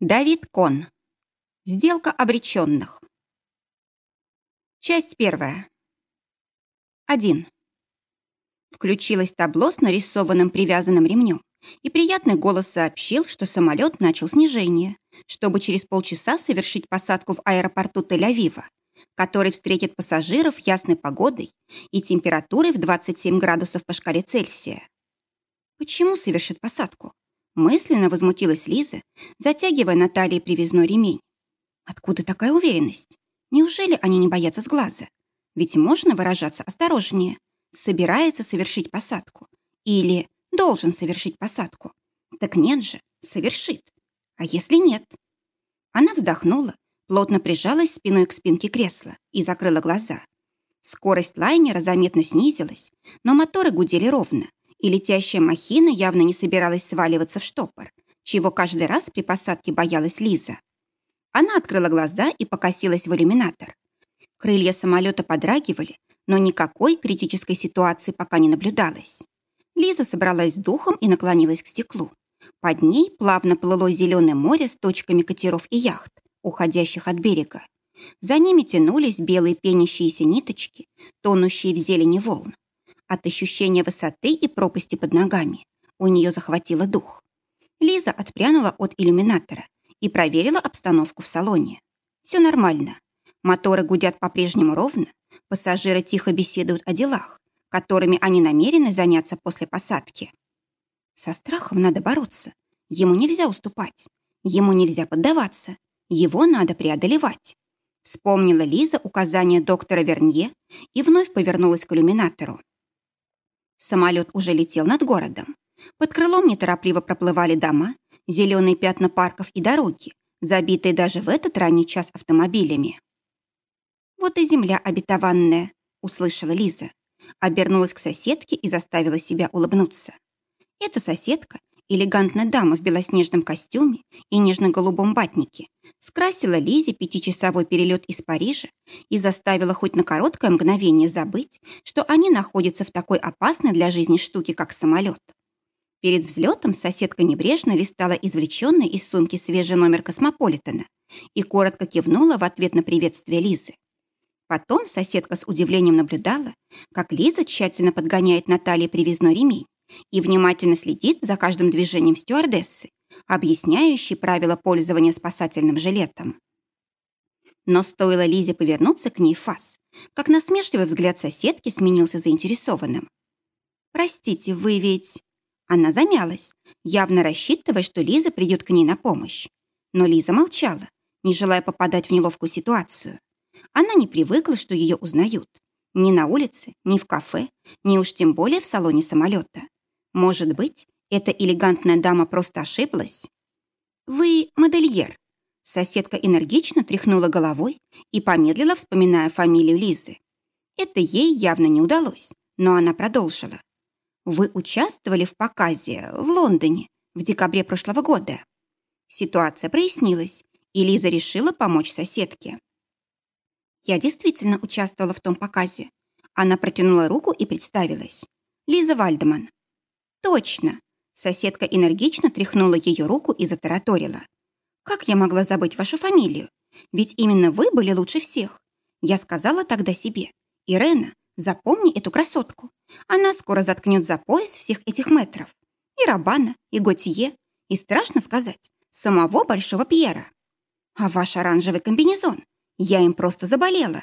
Давид Кон. Сделка обреченных. Часть первая. Один. Включилось табло с нарисованным привязанным ремнем, и приятный голос сообщил, что самолет начал снижение, чтобы через полчаса совершить посадку в аэропорту Тель-Авива, который встретит пассажиров ясной погодой и температурой в 27 градусов по шкале Цельсия. Почему совершит посадку? Мысленно возмутилась Лиза, затягивая на талии привязной ремень. Откуда такая уверенность? Неужели они не боятся сглаза? Ведь можно выражаться осторожнее. Собирается совершить посадку. Или должен совершить посадку. Так нет же, совершит. А если нет? Она вздохнула, плотно прижалась спиной к спинке кресла и закрыла глаза. Скорость лайнера заметно снизилась, но моторы гудели ровно, и летящая махина явно не собиралась сваливаться в штопор, чего каждый раз при посадке боялась Лиза. Она открыла глаза и покосилась в иллюминатор. Крылья самолета подрагивали, но никакой критической ситуации пока не наблюдалось. Лиза собралась с духом и наклонилась к стеклу. Под ней плавно плыло зеленое море с точками катеров и яхт, уходящих от берега. За ними тянулись белые пенящиеся ниточки, тонущие в зелени волн. От ощущения высоты и пропасти под ногами у нее захватило дух. Лиза отпрянула от иллюминатора и проверила обстановку в салоне. Все нормально. Моторы гудят по-прежнему ровно, пассажиры тихо беседуют о делах, которыми они намерены заняться после посадки. Со страхом надо бороться. Ему нельзя уступать. Ему нельзя поддаваться. Его надо преодолевать. Вспомнила Лиза указание доктора Вернье и вновь повернулась к иллюминатору. Самолет уже летел над городом. Под крылом неторопливо проплывали дома, зеленые пятна парков и дороги, забитые даже в этот ранний час автомобилями. «Вот и земля обетованная», — услышала Лиза. Обернулась к соседке и заставила себя улыбнуться. Эта соседка, элегантная дама в белоснежном костюме и нежно-голубом батнике, скрасила Лизе пятичасовой перелет из Парижа и заставила хоть на короткое мгновение забыть, что они находятся в такой опасной для жизни штуке, как самолет. Перед взлетом соседка небрежно листала извлеченный из сумки свежий номер космополитена и коротко кивнула в ответ на приветствие Лизы. Потом соседка с удивлением наблюдала, как Лиза тщательно подгоняет Наталье привязной ремень и внимательно следит за каждым движением стюардессы, объясняющей правила пользования спасательным жилетом. Но стоило Лизе повернуться к ней фас, как насмешливый взгляд соседки сменился заинтересованным. «Простите, вы ведь...» Она замялась, явно рассчитывая, что Лиза придет к ней на помощь. Но Лиза молчала, не желая попадать в неловкую ситуацию. Она не привыкла, что ее узнают. Ни на улице, ни в кафе, ни уж тем более в салоне самолета. Может быть, эта элегантная дама просто ошиблась? «Вы модельер». Соседка энергично тряхнула головой и помедлила, вспоминая фамилию Лизы. Это ей явно не удалось, но она продолжила. «Вы участвовали в показе в Лондоне в декабре прошлого года». Ситуация прояснилась, и Лиза решила помочь соседке. Я действительно участвовала в том показе. Она протянула руку и представилась. Лиза Вальдеман. «Точно!» Соседка энергично тряхнула ее руку и затараторила. «Как я могла забыть вашу фамилию? Ведь именно вы были лучше всех. Я сказала тогда себе, Ирена, запомни эту красотку. Она скоро заткнет за пояс всех этих метров. И Рабана, и Готье, и, страшно сказать, самого Большого Пьера. А ваш оранжевый комбинезон? Я им просто заболела».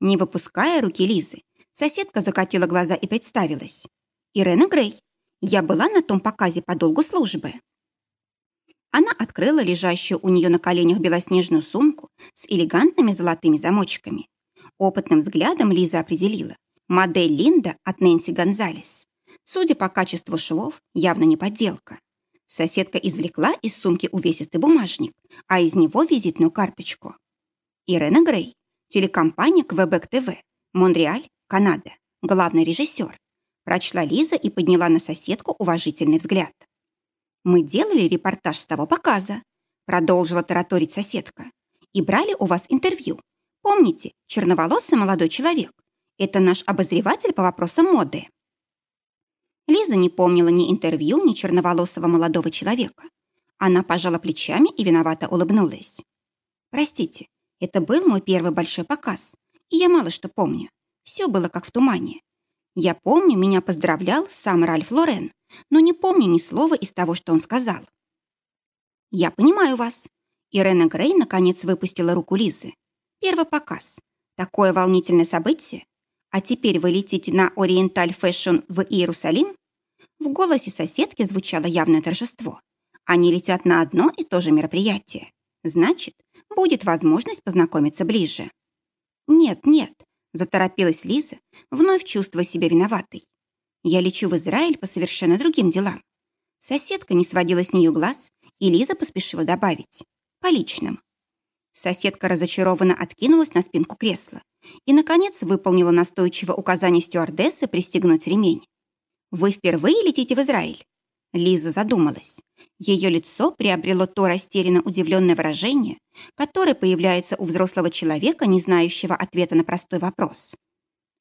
Не выпуская руки Лизы, соседка закатила глаза и представилась. «Ирена Грей, я была на том показе по долгу службы». Она открыла лежащую у нее на коленях белоснежную сумку с элегантными золотыми замочками. Опытным взглядом Лиза определила. Модель Линда от Нэнси Гонзалес. Судя по качеству швов, явно не подделка. Соседка извлекла из сумки увесистый бумажник, а из него визитную карточку. Ирена Грей, телекомпания Квебек ТВ, Монреаль, Канада, главный режиссер, Прочла Лиза и подняла на соседку уважительный взгляд. «Мы делали репортаж с того показа», продолжила тараторить соседка. «И брали у вас интервью. Помните, черноволосый молодой человек? Это наш обозреватель по вопросам моды». Лиза не помнила ни интервью, ни черноволосого молодого человека. Она пожала плечами и виновато улыбнулась. «Простите, это был мой первый большой показ, и я мало что помню. Все было как в тумане. Я помню, меня поздравлял сам Ральф Лорен, но не помню ни слова из того, что он сказал. «Я понимаю вас». Ирена Грей наконец выпустила руку Лизы. «Первый показ. Такое волнительное событие. А теперь вы летите на Oriental Fashion в Иерусалим?» В голосе соседки звучало явное торжество. Они летят на одно и то же мероприятие. Значит, будет возможность познакомиться ближе. «Нет, нет», — заторопилась Лиза, вновь чувствуя себя виноватой. «Я лечу в Израиль по совершенно другим делам». Соседка не сводила с нее глаз, и Лиза поспешила добавить. «По личным». Соседка разочарованно откинулась на спинку кресла и, наконец, выполнила настойчиво указание стюардессы пристегнуть ремень. «Вы впервые летите в Израиль?» Лиза задумалась. Ее лицо приобрело то растерянно удивленное выражение, которое появляется у взрослого человека, не знающего ответа на простой вопрос.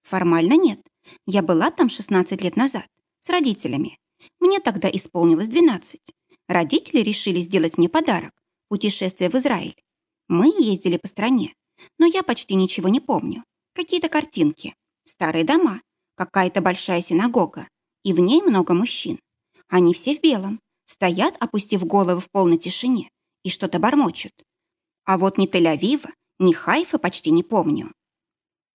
«Формально нет. Я была там 16 лет назад, с родителями. Мне тогда исполнилось 12. Родители решили сделать мне подарок – путешествие в Израиль. Мы ездили по стране, но я почти ничего не помню. Какие-то картинки, старые дома, какая-то большая синагога, и в ней много мужчин. Они все в белом, стоят, опустив головы в полной тишине, и что-то бормочут. А вот ни Тель-Авива, ни Хайфа почти не помню.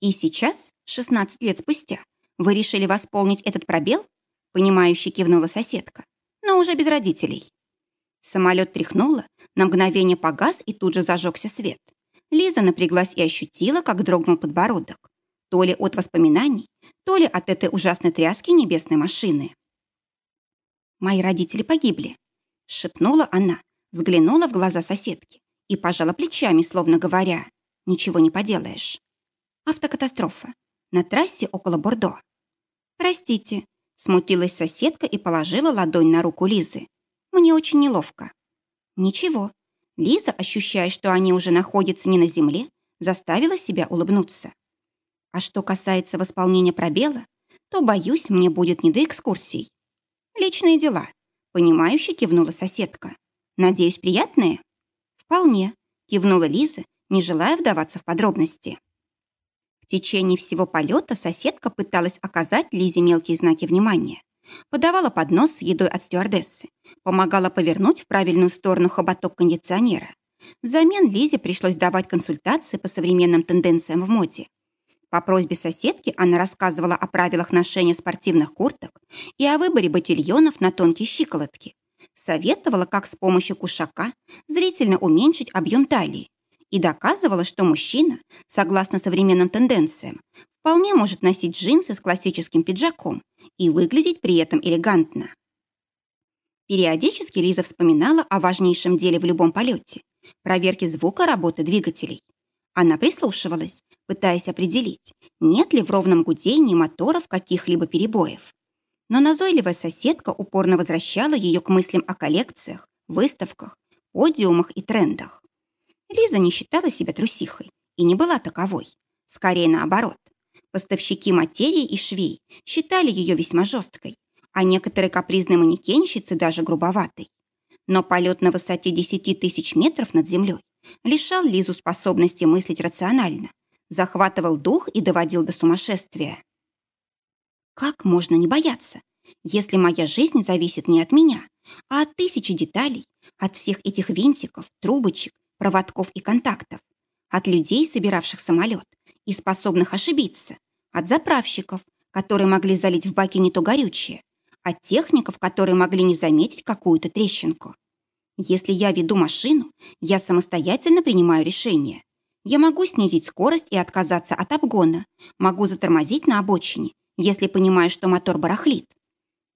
И сейчас, 16 лет спустя, вы решили восполнить этот пробел? Понимающе кивнула соседка, но уже без родителей. Самолет тряхнуло, на мгновение погас и тут же зажегся свет. Лиза напряглась и ощутила, как дрогнул подбородок. То ли от воспоминаний, то ли от этой ужасной тряски небесной машины. «Мои родители погибли», — шепнула она, взглянула в глаза соседки и пожала плечами, словно говоря, «Ничего не поделаешь». Автокатастрофа. На трассе около Бордо. «Простите», — смутилась соседка и положила ладонь на руку Лизы. «Мне очень неловко». «Ничего». Лиза, ощущая, что они уже находятся не на земле, заставила себя улыбнуться. А что касается восполнения пробела, то, боюсь, мне будет не до экскурсий. Личные дела. Понимающе кивнула соседка. Надеюсь, приятные? Вполне, кивнула Лиза, не желая вдаваться в подробности. В течение всего полета соседка пыталась оказать Лизе мелкие знаки внимания. Подавала поднос с едой от стюардессы, помогала повернуть в правильную сторону хоботок кондиционера. Взамен Лизе пришлось давать консультации по современным тенденциям в моде. По просьбе соседки она рассказывала о правилах ношения спортивных курток и о выборе ботильонов на тонкие щиколотки. Советовала, как с помощью кушака зрительно уменьшить объем талии. И доказывала, что мужчина, согласно современным тенденциям, вполне может носить джинсы с классическим пиджаком и выглядеть при этом элегантно. Периодически Лиза вспоминала о важнейшем деле в любом полете – проверке звука работы двигателей. Она прислушивалась, пытаясь определить, нет ли в ровном гудении моторов каких-либо перебоев. Но назойливая соседка упорно возвращала ее к мыслям о коллекциях, выставках, подиумах и трендах. Лиза не считала себя трусихой и не была таковой. Скорее наоборот. Поставщики материи и швей считали ее весьма жесткой, а некоторые капризные манекенщицы даже грубоватой. Но полет на высоте 10 тысяч метров над землей лишал Лизу способности мыслить рационально захватывал дух и доводил до сумасшествия. Как можно не бояться, если моя жизнь зависит не от меня, а от тысячи деталей, от всех этих винтиков, трубочек, проводков и контактов, от людей, собиравших самолет и способных ошибиться, от заправщиков, которые могли залить в баке не то горючее, от техников, которые могли не заметить какую-то трещинку. Если я веду машину, я самостоятельно принимаю решение. Я могу снизить скорость и отказаться от обгона. Могу затормозить на обочине, если понимаю, что мотор барахлит.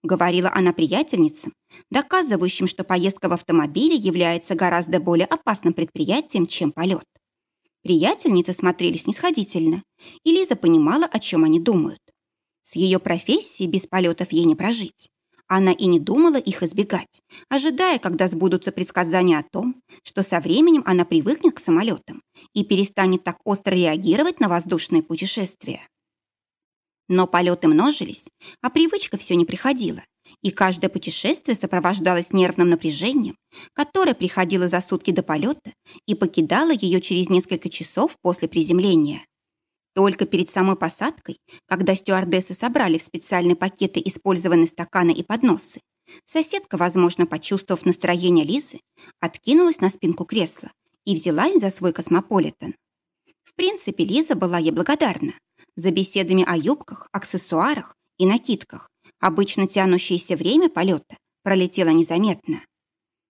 Говорила она приятельницам, доказывающим, что поездка в автомобиле является гораздо более опасным предприятием, чем полет. Приятельницы смотрели снисходительно, и Лиза понимала, о чем они думают. С ее профессией без полетов ей не прожить. Она и не думала их избегать, ожидая, когда сбудутся предсказания о том, что со временем она привыкнет к самолетам и перестанет так остро реагировать на воздушные путешествия. Но полеты множились, а привычка все не приходила, и каждое путешествие сопровождалось нервным напряжением, которое приходило за сутки до полета и покидало ее через несколько часов после приземления. Только перед самой посадкой, когда стюардессы собрали в специальные пакеты использованные стаканы и подносы, соседка, возможно, почувствовав настроение Лизы, откинулась на спинку кресла и взялась за свой космополитен. В принципе, Лиза была ей благодарна за беседами о юбках, аксессуарах и накидках, Обычно тянущееся время полета пролетело незаметно.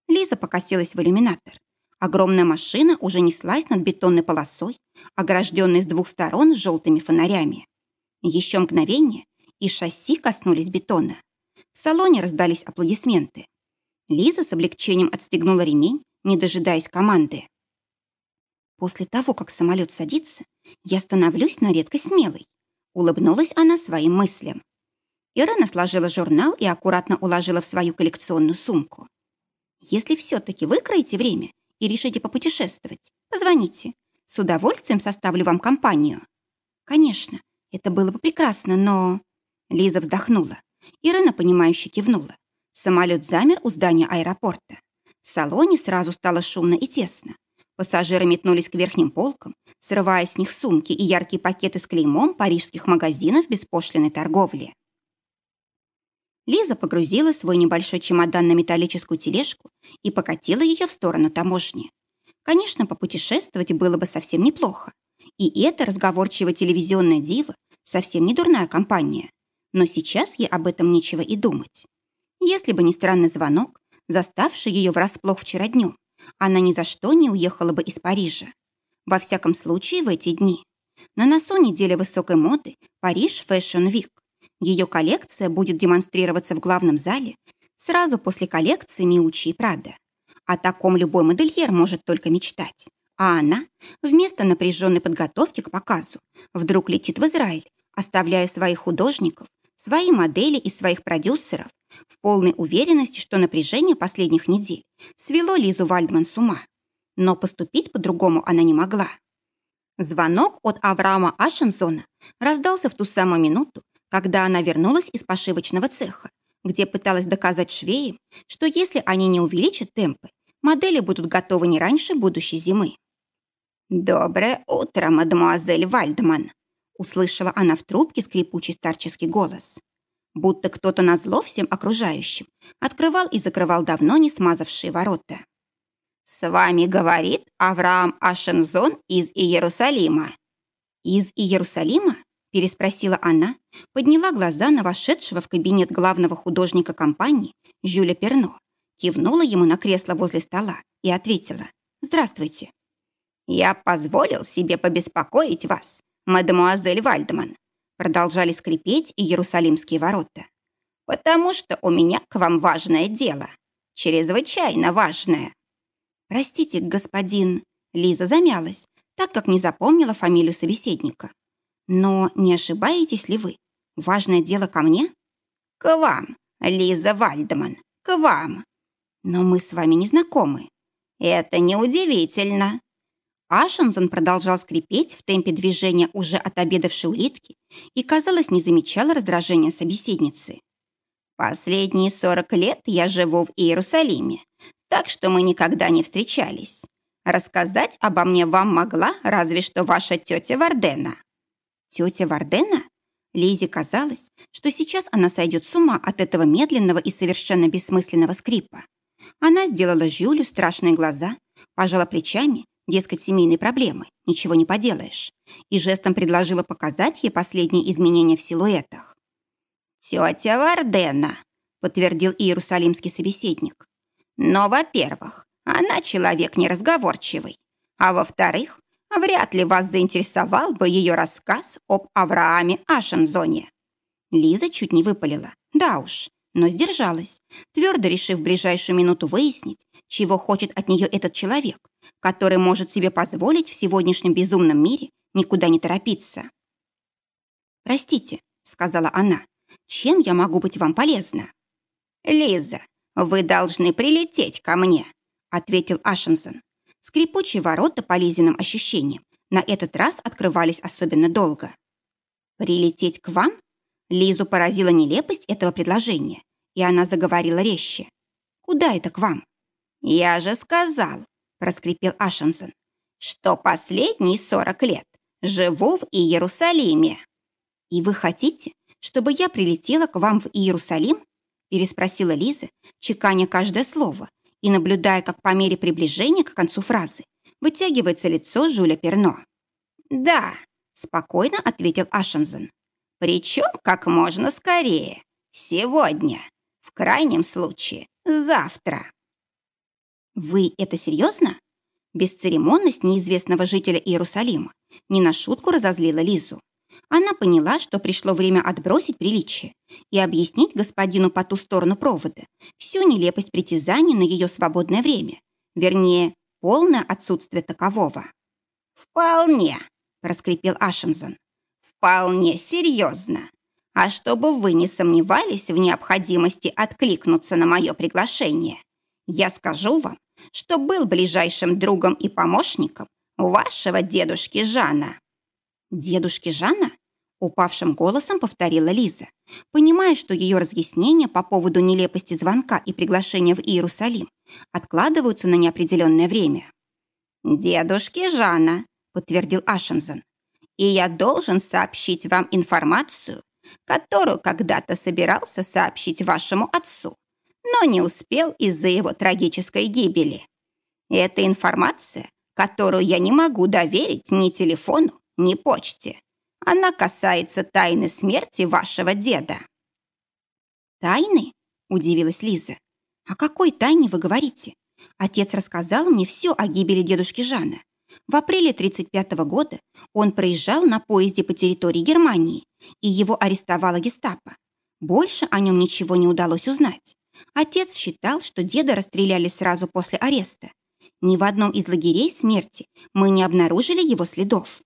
Лиза покосилась в иллюминатор. Огромная машина уже неслась над бетонной полосой, огражденной с двух сторон желтыми фонарями. Еще мгновение, и шасси коснулись бетона. В салоне раздались аплодисменты. Лиза с облегчением отстегнула ремень, не дожидаясь команды. После того, как самолет садится, я становлюсь на редкость смелой. Улыбнулась она своим мыслям. Ирена сложила журнал и аккуратно уложила в свою коллекционную сумку. «Если все-таки выкроете время и решите попутешествовать, позвоните. С удовольствием составлю вам компанию». «Конечно, это было бы прекрасно, но...» Лиза вздохнула. Ирена, понимающе кивнула. Самолет замер у здания аэропорта. В салоне сразу стало шумно и тесно. Пассажиры метнулись к верхним полкам, срывая с них сумки и яркие пакеты с клеймом парижских магазинов беспошлиной торговли. Лиза погрузила свой небольшой чемодан на металлическую тележку и покатила ее в сторону таможни. Конечно, попутешествовать было бы совсем неплохо. И эта разговорчивая телевизионная дива совсем не дурная компания. Но сейчас ей об этом нечего и думать. Если бы не странный звонок, заставший ее врасплох вчера днем, она ни за что не уехала бы из Парижа. Во всяком случае, в эти дни. На носу неделя высокой моды Париж Fashion Week. Ее коллекция будет демонстрироваться в главном зале сразу после коллекции Миучи и Прада. О таком любой модельер может только мечтать. А она, вместо напряженной подготовки к показу, вдруг летит в Израиль, оставляя своих художников, свои модели и своих продюсеров в полной уверенности, что напряжение последних недель свело Лизу Вальдман с ума. Но поступить по-другому она не могла. Звонок от Авраама Ашензона раздался в ту самую минуту, когда она вернулась из пошивочного цеха, где пыталась доказать швеям, что если они не увеличат темпы, модели будут готовы не раньше будущей зимы. «Доброе утро, мадемуазель Вальдман!» услышала она в трубке скрипучий старческий голос. Будто кто-то назло всем окружающим открывал и закрывал давно не смазавшие ворота. «С вами говорит Авраам Ашензон из Иерусалима». «Из Иерусалима?» Переспросила она, подняла глаза на вошедшего в кабинет главного художника компании Жюля Перно, кивнула ему на кресло возле стола и ответила «Здравствуйте». «Я позволил себе побеспокоить вас, мадемуазель Вальдман», продолжали скрипеть и иерусалимские ворота. «Потому что у меня к вам важное дело, чрезвычайно важное». «Простите, господин...» Лиза замялась, так как не запомнила фамилию собеседника. Но не ошибаетесь ли вы? Важное дело ко мне? К вам, Лиза Вальдеман, к вам. Но мы с вами не знакомы. Это неудивительно. Ашензен продолжал скрипеть в темпе движения уже от отобедавшей улитки и, казалось, не замечал раздражения собеседницы. «Последние сорок лет я живу в Иерусалиме, так что мы никогда не встречались. Рассказать обо мне вам могла разве что ваша тетя Вардена. Тетя Вардена? Лизе казалось, что сейчас она сойдет с ума от этого медленного и совершенно бессмысленного скрипа. Она сделала Жюлю страшные глаза, пожала плечами, дескать, семейные проблемы, ничего не поделаешь, и жестом предложила показать ей последние изменения в силуэтах. «Тетя Вардена», — подтвердил иерусалимский собеседник. «Но, во-первых, она человек неразговорчивый, а во-вторых, вряд ли вас заинтересовал бы ее рассказ об Аврааме Ашензоне». Лиза чуть не выпалила. Да уж, но сдержалась, твердо решив в ближайшую минуту выяснить, чего хочет от нее этот человек, который может себе позволить в сегодняшнем безумном мире никуда не торопиться. «Простите», — сказала она, — «чем я могу быть вам полезна?» «Лиза, вы должны прилететь ко мне», — ответил Ашенсон. Скрипучие ворота по Лизиным ощущениям на этот раз открывались особенно долго. «Прилететь к вам?» Лизу поразила нелепость этого предложения, и она заговорила резче. «Куда это к вам?» «Я же сказал», — проскрипел Ашенсен, «что последние сорок лет живу в Иерусалиме». «И вы хотите, чтобы я прилетела к вам в Иерусалим?» переспросила Лиза, чеканя каждое слово и наблюдая, как по мере приближения к концу фразы вытягивается лицо Жюля Перно. «Да», — спокойно ответил Ашензен. «Причем как можно скорее. Сегодня. В крайнем случае, завтра». «Вы это серьезно?» Бесцеремонность неизвестного жителя Иерусалима не на шутку разозлила Лизу. Она поняла, что пришло время отбросить приличие и объяснить господину по ту сторону провода всю нелепость притязаний на ее свободное время, вернее, полное отсутствие такового. «Вполне», — проскрипел Ашензон, — «вполне серьезно. А чтобы вы не сомневались в необходимости откликнуться на мое приглашение, я скажу вам, что был ближайшим другом и помощником вашего дедушки Жана». «Дедушки Жана?» — упавшим голосом повторила Лиза, понимая, что ее разъяснения по поводу нелепости звонка и приглашения в Иерусалим откладываются на неопределенное время. «Дедушки Жана», — подтвердил Ашензен, «и я должен сообщить вам информацию, которую когда-то собирался сообщить вашему отцу, но не успел из-за его трагической гибели. Это информация, которую я не могу доверить ни телефону, ни почте. Она касается тайны смерти вашего деда». «Тайны?» – удивилась Лиза. «О какой тайне вы говорите? Отец рассказал мне все о гибели дедушки Жана. В апреле 1935 года он проезжал на поезде по территории Германии, и его арестовала гестапо. Больше о нем ничего не удалось узнать. Отец считал, что деда расстреляли сразу после ареста. Ни в одном из лагерей смерти мы не обнаружили его следов.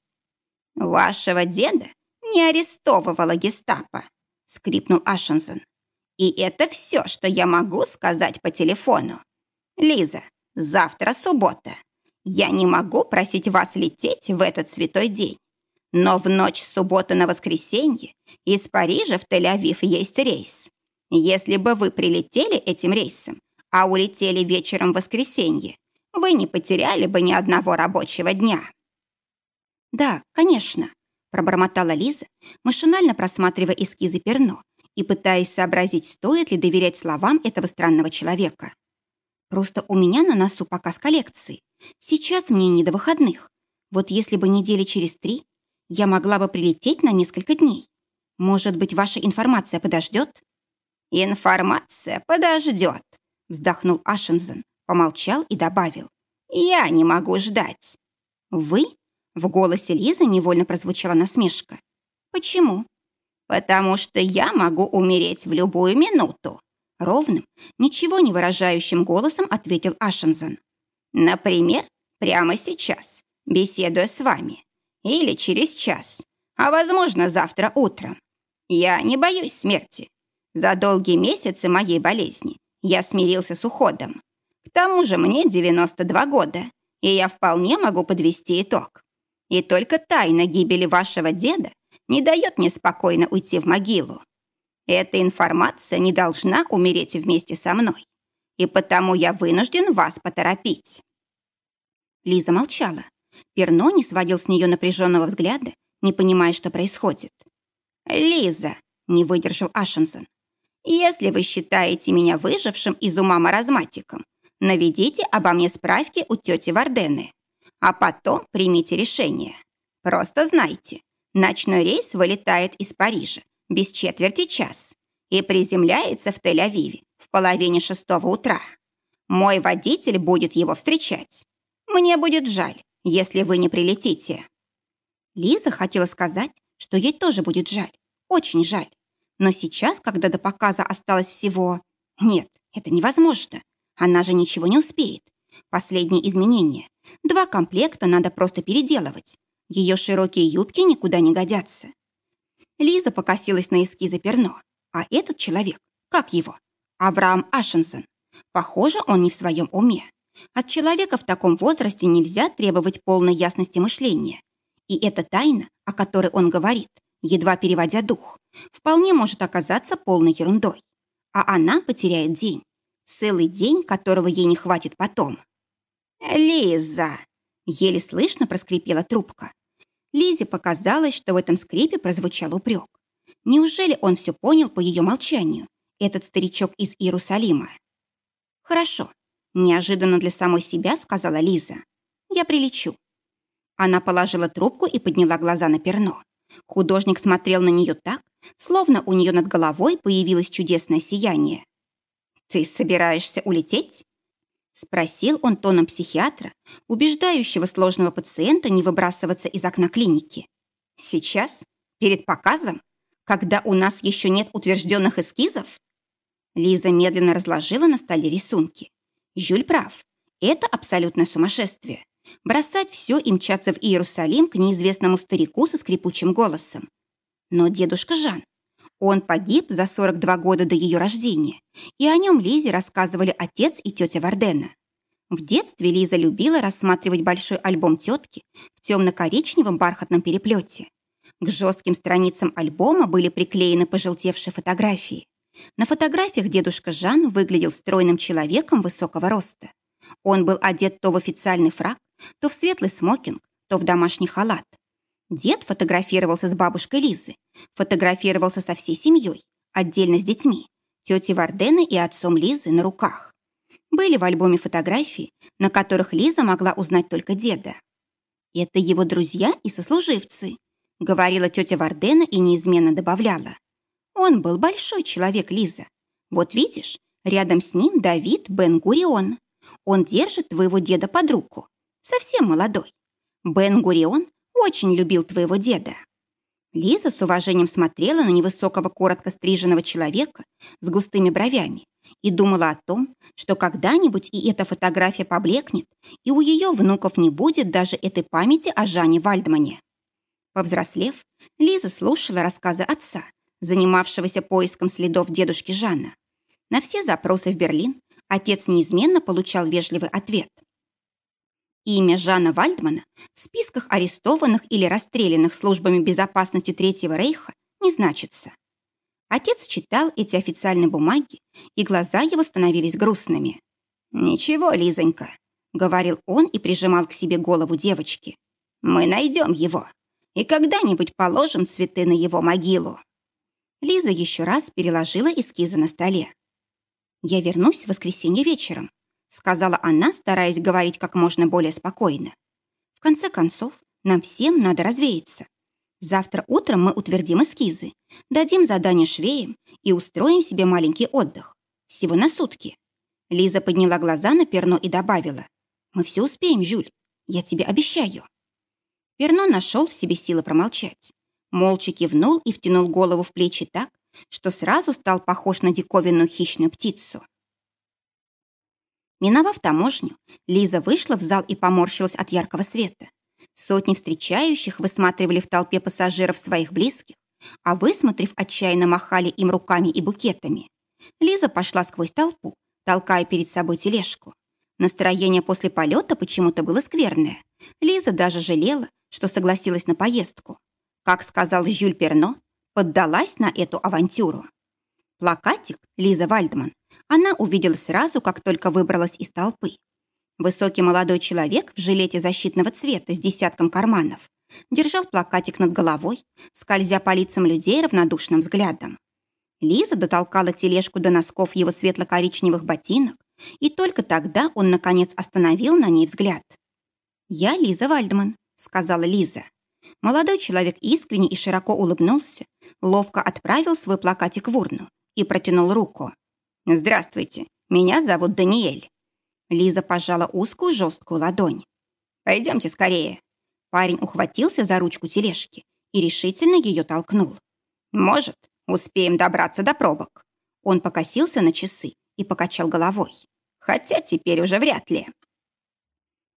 «Вашего деда не арестовывала гестапо», — скрипнул Ашенсен. «И это все, что я могу сказать по телефону. Лиза, завтра суббота. Я не могу просить вас лететь в этот святой день. Но в ночь субботы на воскресенье из Парижа в Тель-Авив есть рейс. Если бы вы прилетели этим рейсом, а улетели вечером в воскресенье, вы не потеряли бы ни одного рабочего дня. «Да, конечно», – пробормотала Лиза, машинально просматривая эскизы перно и пытаясь сообразить, стоит ли доверять словам этого странного человека. «Просто у меня на носу показ коллекции. Сейчас мне не до выходных. Вот если бы недели через три, я могла бы прилететь на несколько дней. Может быть, ваша информация подождет?» «Информация подождет», – вздохнул Ашензен, помолчал и добавил. «Я не могу ждать». «Вы?» В голосе Лизы невольно прозвучала насмешка. «Почему?» «Потому что я могу умереть в любую минуту», ровным, ничего не выражающим голосом ответил Ашензен. «Например, прямо сейчас, беседуя с вами. Или через час, а, возможно, завтра утром. Я не боюсь смерти. За долгие месяцы моей болезни я смирился с уходом. К тому же мне 92 года, и я вполне могу подвести итог. И только тайна гибели вашего деда не дает мне спокойно уйти в могилу. Эта информация не должна умереть вместе со мной, и потому я вынужден вас поторопить». Лиза молчала. Перно не сводил с нее напряженного взгляда, не понимая, что происходит. «Лиза», — не выдержал Ашенсон, «если вы считаете меня выжившим из ума маразматиком, наведите обо мне справки у тети Вардены а потом примите решение. Просто знайте, ночной рейс вылетает из Парижа без четверти час и приземляется в Тель-Авиве в половине шестого утра. Мой водитель будет его встречать. Мне будет жаль, если вы не прилетите». Лиза хотела сказать, что ей тоже будет жаль, очень жаль. Но сейчас, когда до показа осталось всего... Нет, это невозможно. Она же ничего не успеет. Последние изменения. Два комплекта надо просто переделывать. Ее широкие юбки никуда не годятся. Лиза покосилась на эскизы перно. А этот человек, как его? Авраам Ашенсен. Похоже, он не в своем уме. От человека в таком возрасте нельзя требовать полной ясности мышления. И эта тайна, о которой он говорит, едва переводя дух, вполне может оказаться полной ерундой. а она потеряет день. Целый день, которого ей не хватит потом. «Лиза!» — еле слышно проскрипела трубка. Лизе показалось, что в этом скрипе прозвучал упрек. Неужели он все понял по ее молчанию, этот старичок из Иерусалима? «Хорошо», — неожиданно для самой себя сказала Лиза. «Я прилечу». Она положила трубку и подняла глаза на перно. Художник смотрел на нее так, словно у нее над головой появилось чудесное сияние. «Ты собираешься улететь?» Спросил он тоном психиатра, убеждающего сложного пациента не выбрасываться из окна клиники. «Сейчас? Перед показом? Когда у нас еще нет утвержденных эскизов?» Лиза медленно разложила на столе рисунки. Жюль прав. Это абсолютное сумасшествие. Бросать все и мчаться в Иерусалим к неизвестному старику со скрипучим голосом. Но дедушка Жан, он погиб за 42 года до ее рождения, и о нем Лизе рассказывали отец и тетя Вардена. В детстве Лиза любила рассматривать большой альбом тетки в темно-коричневом бархатном переплете. К жестким страницам альбома были приклеены пожелтевшие фотографии. На фотографиях дедушка Жан выглядел стройным человеком высокого роста. Он был одет то в официальный фрак, то в светлый смокинг, то в домашний халат. Дед фотографировался с бабушкой Лизы, фотографировался со всей семьей, отдельно с детьми, тетей Вардены и отцом Лизы на руках. Были в альбоме фотографии, на которых Лиза могла узнать только деда. «Это его друзья и сослуживцы», — говорила тетя Вардена и неизменно добавляла. «Он был большой человек, Лиза. Вот видишь, рядом с ним Давид Бен-Гурион. Он держит твоего деда под руку. Совсем молодой. Бен-Гурион очень любил твоего деда». Лиза с уважением смотрела на невысокого коротко стриженного человека с густыми бровями и думала о том, что когда-нибудь и эта фотография поблекнет, и у ее внуков не будет даже этой памяти о Жане Вальдмане. Повзрослев, Лиза слушала рассказы отца, занимавшегося поиском следов дедушки Жана. На все запросы в Берлин отец неизменно получал вежливый ответ – Имя Жана Вальдмана в списках арестованных или расстрелянных службами безопасности Третьего Рейха не значится. Отец читал эти официальные бумаги, и глаза его становились грустными. «Ничего, Лизонька», — говорил он и прижимал к себе голову девочки. «Мы найдем его и когда-нибудь положим цветы на его могилу». Лиза еще раз переложила эскизы на столе. «Я вернусь в воскресенье вечером сказала она, стараясь говорить как можно более спокойно. В конце концов, нам всем надо развеяться. Завтра утром мы утвердим эскизы, дадим задание швеям и устроим себе маленький отдых. Всего на сутки. Лиза подняла глаза на Перно и добавила. «Мы все успеем, Жюль. Я тебе обещаю». Перно нашел в себе силы промолчать. Молча кивнул и втянул голову в плечи так, что сразу стал похож на диковинную хищную птицу. Миновав таможню, Лиза вышла в зал и поморщилась от яркого света. Сотни встречающих высматривали в толпе пассажиров своих близких, а высмотрев, отчаянно махали им руками и букетами. Лиза пошла сквозь толпу, толкая перед собой тележку. Настроение после полета почему-то было скверное. Лиза даже жалела, что согласилась на поездку. Как сказал Жюль Перно, поддалась на эту авантюру. Плакатик Лиза Вальдман она увидела сразу, как только выбралась из толпы. Высокий молодой человек в жилете защитного цвета с десятком карманов держал плакатик над головой, скользя по лицам людей равнодушным взглядом. Лиза дотолкала тележку до носков его светло-коричневых ботинок, и только тогда он, наконец, остановил на ней взгляд. «Я Лиза Вальдман», — сказала Лиза. Молодой человек искренне и широко улыбнулся, ловко отправил свой плакатик в урну и протянул руку. «Здравствуйте, меня зовут Даниэль». Лиза пожала узкую жесткую ладонь. «Пойдемте скорее». Парень ухватился за ручку тележки и решительно ее толкнул. «Может, успеем добраться до пробок». Он покосился на часы и покачал головой. «Хотя теперь уже вряд ли».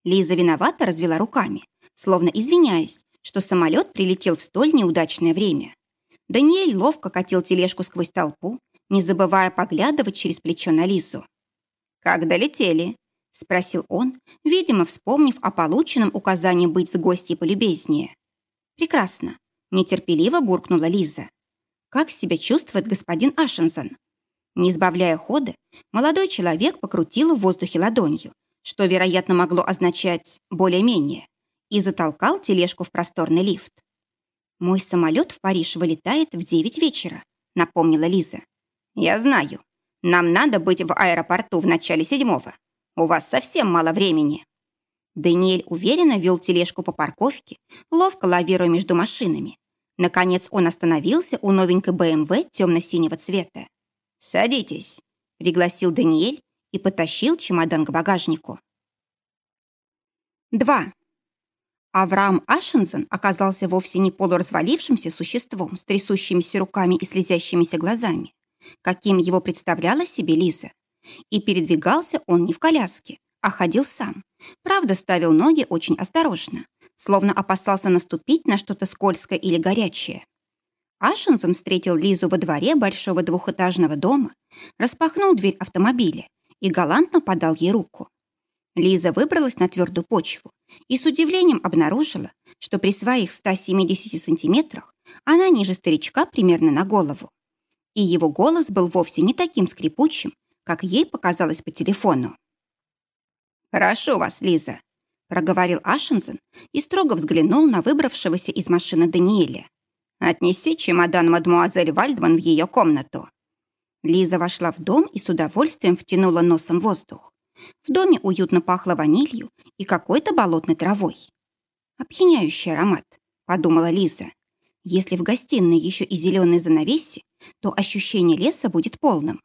Лиза виновато развела руками, словно извиняясь, что самолет прилетел в столь неудачное время. Даниэль ловко катил тележку сквозь толпу, не забывая поглядывать через плечо на Лизу. «Как долетели?» — спросил он, видимо, вспомнив о полученном указании быть с гостьей полюбезнее. «Прекрасно», — нетерпеливо буркнула Лиза. «Как себя чувствует господин Ашензен?» Не сбавляя хода, молодой человек покрутил в воздухе ладонью, что, вероятно, могло означать «более-менее», и затолкал тележку в просторный лифт. «Мой самолет в Париж вылетает в девять вечера», — напомнила Лиза. «Я знаю. Нам надо быть в аэропорту в начале седьмого. У вас совсем мало времени». Даниэль уверенно вел тележку по парковке, ловко лавируя между машинами. Наконец он остановился у новенькой БМВ темно-синего цвета. «Садитесь», — пригласил Даниэль и потащил чемодан к багажнику. 2. Авраам Ашензен оказался вовсе не полуразвалившимся существом с трясущимися руками и слезящимися глазами, каким его представляла себе Лиза. И передвигался он не в коляске, а ходил сам. Правда, ставил ноги очень осторожно, словно опасался наступить на что-то скользкое или горячее. Ашенсон встретил Лизу во дворе большого двухэтажного дома, распахнул дверь автомобиля и галантно подал ей руку. Лиза выбралась на твердую почву и с удивлением обнаружила, что при своих 170 сантиметрах она ниже старичка примерно на голову. И его голос был вовсе не таким скрипучим, как ей показалось по телефону. «Прошу вас, Лиза», — проговорил Ашензен и строго взглянул на выбравшегося из машины Даниэля. «Отнеси чемодан мадмуазель Вальдман в ее комнату». Лиза вошла в дом и с удовольствием втянула носом воздух. В доме уютно пахло ванилью и какой-то болотной травой. «Опьяняющий аромат», — подумала Лиза. «Если в гостиной еще и зеленые занавеси, то ощущение леса будет полным».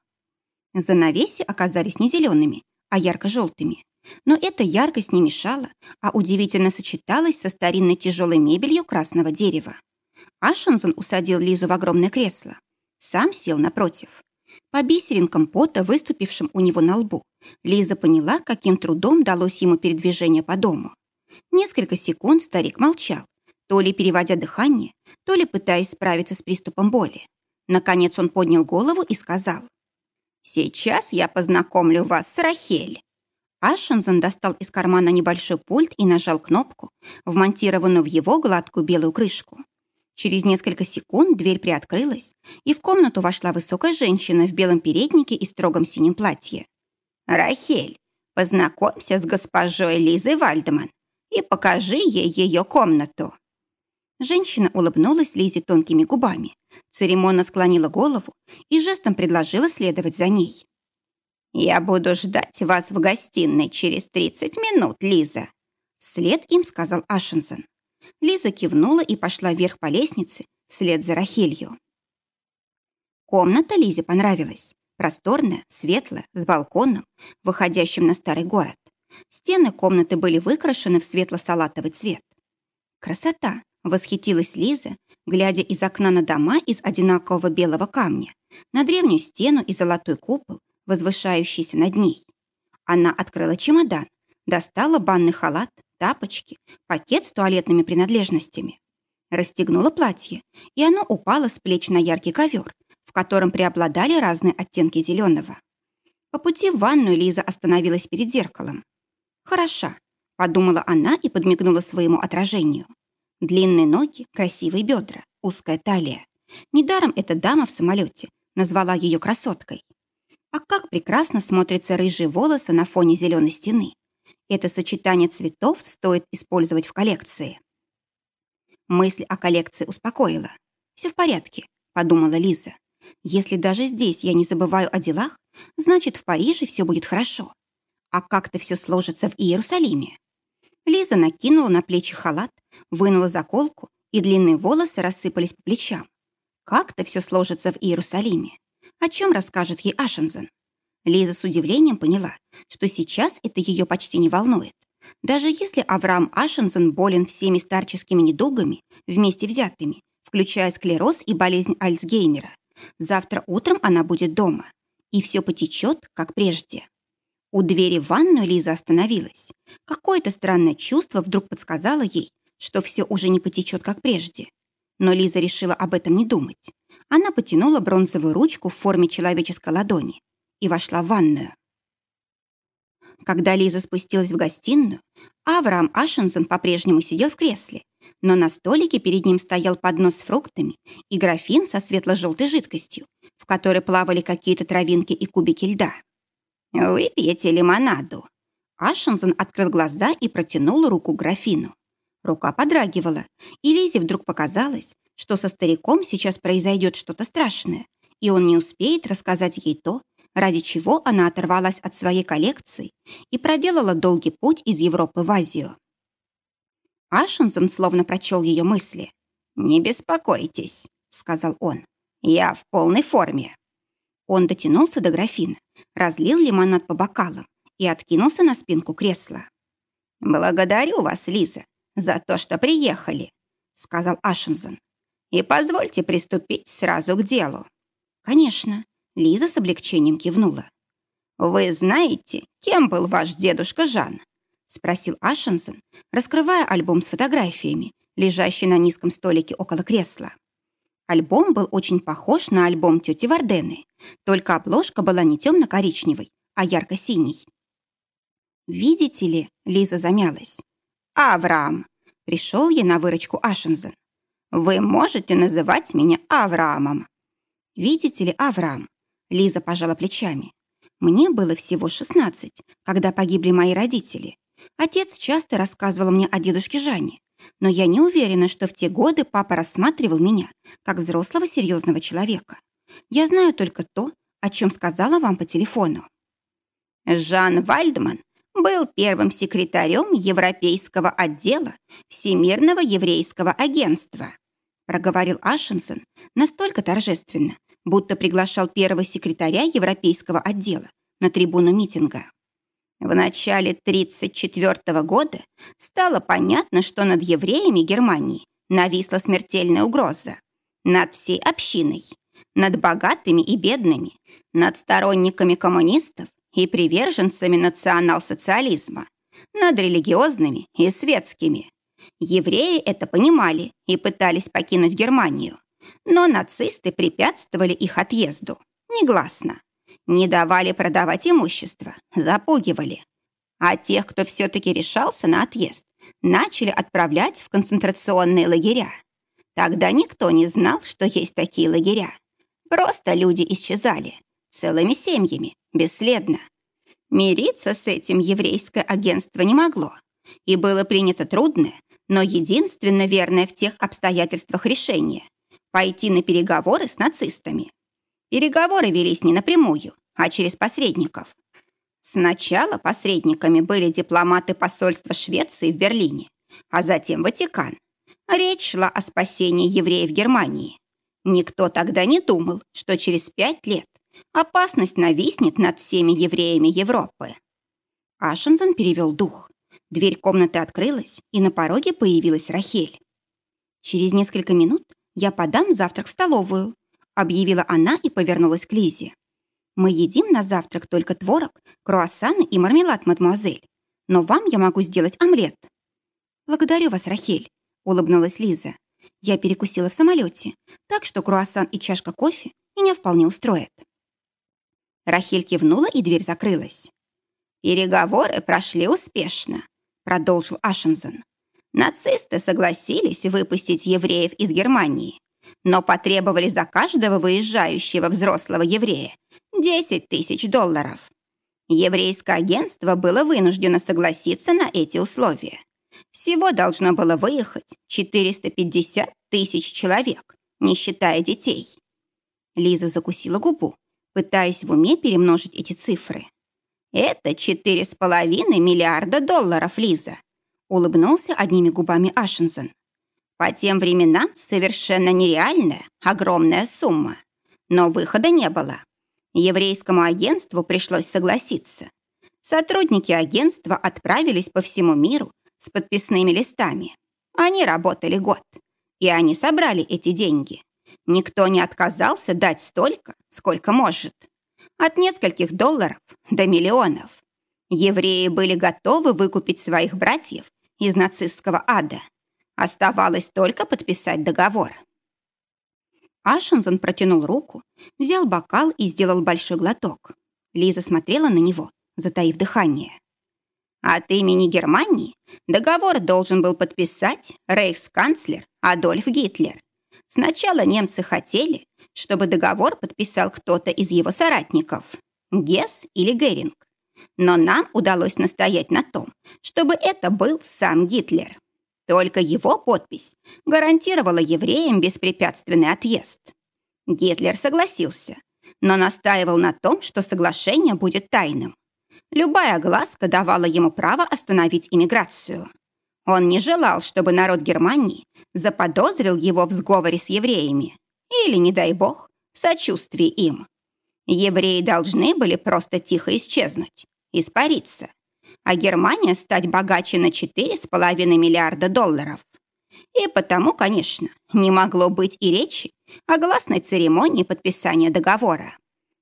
Занавеси оказались не зелеными, а ярко-желтыми. Но эта яркость не мешала, а удивительно сочеталась со старинной тяжелой мебелью красного дерева. Ашенсон усадил Лизу в огромное кресло. Сам сел напротив. По бисеринкам пота, выступившим у него на лбу, Лиза поняла, каким трудом далось ему передвижение по дому. Несколько секунд старик молчал, то ли переводя дыхание, то ли пытаясь справиться с приступом боли. Наконец он поднял голову и сказал. «Сейчас я познакомлю вас с Рахель». Ашензен достал из кармана небольшой пульт и нажал кнопку, вмонтированную в его гладкую белую крышку. Через несколько секунд дверь приоткрылась, и в комнату вошла высокая женщина в белом переднике и строгом синем платье. «Рахель, познакомься с госпожой Лизой Вальдеман и покажи ей ее комнату». Женщина улыбнулась Лизе тонкими губами, церемонно склонила голову и жестом предложила следовать за ней. «Я буду ждать вас в гостиной через 30 минут, Лиза», вслед им сказал Ашенсон. Лиза кивнула и пошла вверх по лестнице вслед за Рахилью. Комната Лизе понравилась. Просторная, светлая, с балконом, выходящим на старый город. Стены комнаты были выкрашены в светло-салатовый цвет. «Красота!» — восхитилась Лиза, глядя из окна на дома из одинакового белого камня, на древнюю стену и золотой купол, возвышающийся над ней. Она открыла чемодан, достала банный халат, тапочки, пакет с туалетными принадлежностями. Расстегнула платье, и оно упало с плеч на яркий ковер, в котором преобладали разные оттенки зеленого. По пути в ванную Лиза остановилась перед зеркалом. «Хороша», — подумала она и подмигнула своему отражению. Длинные ноги, красивые бедра, узкая талия. Недаром эта дама в самолете назвала ее красоткой. А как прекрасно смотрятся рыжие волосы на фоне зеленой стены. Это сочетание цветов стоит использовать в коллекции. Мысль о коллекции успокоила. «Все в порядке», — подумала Лиза. «Если даже здесь я не забываю о делах, значит, в Париже все будет хорошо. А как-то все сложится в Иерусалиме». Лиза накинула на плечи халат, вынула заколку, и длинные волосы рассыпались по плечам. Как-то все сложится в Иерусалиме. О чем расскажет ей Ашензен? Лиза с удивлением поняла, что сейчас это ее почти не волнует. Даже если Авраам Ашенсон болен всеми старческими недугами, вместе взятыми, включая склероз и болезнь Альцгеймера, завтра утром она будет дома, и все потечет, как прежде. У двери в ванную Лиза остановилась. Какое-то странное чувство вдруг подсказало ей, что все уже не потечет, как прежде. Но Лиза решила об этом не думать. Она потянула бронзовую ручку в форме человеческой ладони и вошла в ванную. Когда Лиза спустилась в гостиную, Авраам Ашенсон по-прежнему сидел в кресле, но на столике перед ним стоял поднос с фруктами и графин со светло-желтой жидкостью, в которой плавали какие-то травинки и кубики льда. «Выпьете лимонаду?» Ашензен открыл глаза и протянул руку графину. Рука подрагивала, и Лизе вдруг показалось, что со стариком сейчас произойдет что-то страшное, и он не успеет рассказать ей то, ради чего она оторвалась от своей коллекции и проделала долгий путь из Европы в Азию. Ашензен словно прочел ее мысли. «Не беспокойтесь», — сказал он. «Я в полной форме». Он дотянулся до графина, разлил лимонад по бокалам и откинулся на спинку кресла. «Благодарю вас, Лиза, за то, что приехали», — сказал Ашензен. «И позвольте приступить сразу к делу». «Конечно», — Лиза с облегчением кивнула. «Вы знаете, кем был ваш дедушка Жан?» — спросил Ашенсен, раскрывая альбом с фотографиями, лежащий на низком столике около кресла. Альбом был очень похож на альбом тети Вардены, только обложка была не темно-коричневой, а ярко-синей. «Видите ли?» — Лиза замялась. «Авраам!» — пришел ей на выручку Ашензен. «Вы можете называть меня Авраамом?» «Видите ли, Авраам?» Лиза пожала плечами. «Мне было всего шестнадцать, когда погибли мои родители. Отец часто рассказывал мне о дедушке Жане, но я не уверена, что в те годы папа рассматривал меня как взрослого серьезного человека. Я знаю только то, о чем сказала вам по телефону. Жан Вальдман был первым секретарем Европейского отдела Всемирного еврейского агентства, проговорил Ашенсен настолько торжественно, будто приглашал первого секретаря Европейского отдела на трибуну митинга. В начале 1934 года стало понятно, что над евреями Германии нависла смертельная угроза. Над всей общиной, над богатыми и бедными, над сторонниками коммунистов и приверженцами национал-социализма, над религиозными и светскими. Евреи это понимали и пытались покинуть Германию, но нацисты препятствовали их отъезду, негласно. Не давали продавать имущество, запугивали. А тех, кто все-таки решался на отъезд, начали отправлять в концентрационные лагеря. Тогда никто не знал, что есть такие лагеря. Просто люди исчезали, целыми семьями, бесследно. Мириться с этим еврейское агентство не могло. И было принято трудное, но единственно верное в тех обстоятельствах решение – пойти на переговоры с нацистами. Переговоры велись не напрямую, а через посредников. Сначала посредниками были дипломаты посольства Швеции в Берлине, а затем Ватикан. Речь шла о спасении евреев Германии. Никто тогда не думал, что через пять лет опасность нависнет над всеми евреями Европы. Ашензен перевел дух. Дверь комнаты открылась, и на пороге появилась Рахель. «Через несколько минут я подам завтрак в столовую», объявила она и повернулась к Лизе. «Мы едим на завтрак только творог, круассаны и мармелад, мадемуазель. Но вам я могу сделать омлет». «Благодарю вас, Рахель», — улыбнулась Лиза. «Я перекусила в самолете, так что круассан и чашка кофе меня вполне устроят». Рахель кивнула, и дверь закрылась. «Переговоры прошли успешно», — продолжил Ашензен. «Нацисты согласились выпустить евреев из Германии, но потребовали за каждого выезжающего взрослого еврея 10 тысяч долларов. Еврейское агентство было вынуждено согласиться на эти условия. Всего должно было выехать 450 тысяч человек, не считая детей. Лиза закусила губу, пытаясь в уме перемножить эти цифры. «Это 4,5 миллиарда долларов, Лиза», улыбнулся одними губами Ашензен. По тем временам совершенно нереальная, огромная сумма. Но выхода не было. Еврейскому агентству пришлось согласиться. Сотрудники агентства отправились по всему миру с подписными листами. Они работали год, и они собрали эти деньги. Никто не отказался дать столько, сколько может. От нескольких долларов до миллионов. Евреи были готовы выкупить своих братьев из нацистского ада. Оставалось только подписать договор. Ашензен протянул руку, взял бокал и сделал большой глоток. Лиза смотрела на него, затаив дыхание. От имени Германии договор должен был подписать рейхсканцлер Адольф Гитлер. Сначала немцы хотели, чтобы договор подписал кто-то из его соратников, Гесс или Геринг. Но нам удалось настоять на том, чтобы это был сам Гитлер. Только его подпись гарантировала евреям беспрепятственный отъезд. Гитлер согласился, но настаивал на том, что соглашение будет тайным. Любая огласка давала ему право остановить иммиграцию. Он не желал, чтобы народ Германии заподозрил его в сговоре с евреями или, не дай бог, в сочувствии им. Евреи должны были просто тихо исчезнуть, испариться, а Германия стать богаче на 4,5 миллиарда долларов. И потому, конечно, не могло быть и речи о гласной церемонии подписания договора.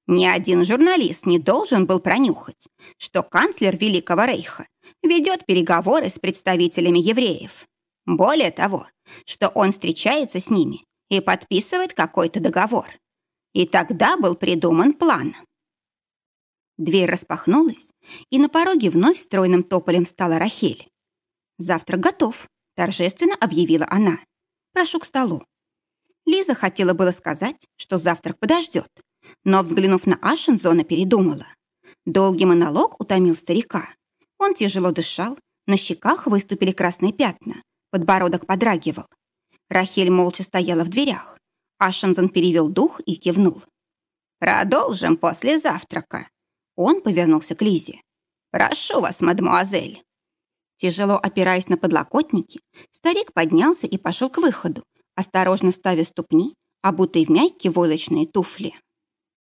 Ни один журналист не должен был пронюхать, что канцлер Великого Рейха ведет переговоры с представителями евреев. Более того, что он встречается с ними и подписывает какой-то договор. И тогда был придуман план. Дверь распахнулась, и на пороге вновь стройным тополем стала Рахель. «Завтрак готов», — торжественно объявила она. «Прошу к столу». Лиза хотела было сказать, что завтрак подождет, но, взглянув на Ашензона, передумала. Долгий монолог утомил старика. Он тяжело дышал, на щеках выступили красные пятна, подбородок подрагивал. Рахель молча стояла в дверях. Ашензон перевел дух и кивнул. «Продолжим после завтрака». Он повернулся к Лизе. «Прошу вас, мадмуазель». Тяжело опираясь на подлокотники, старик поднялся и пошел к выходу, осторожно ставя ступни, обутые в мягкие войлочные туфли.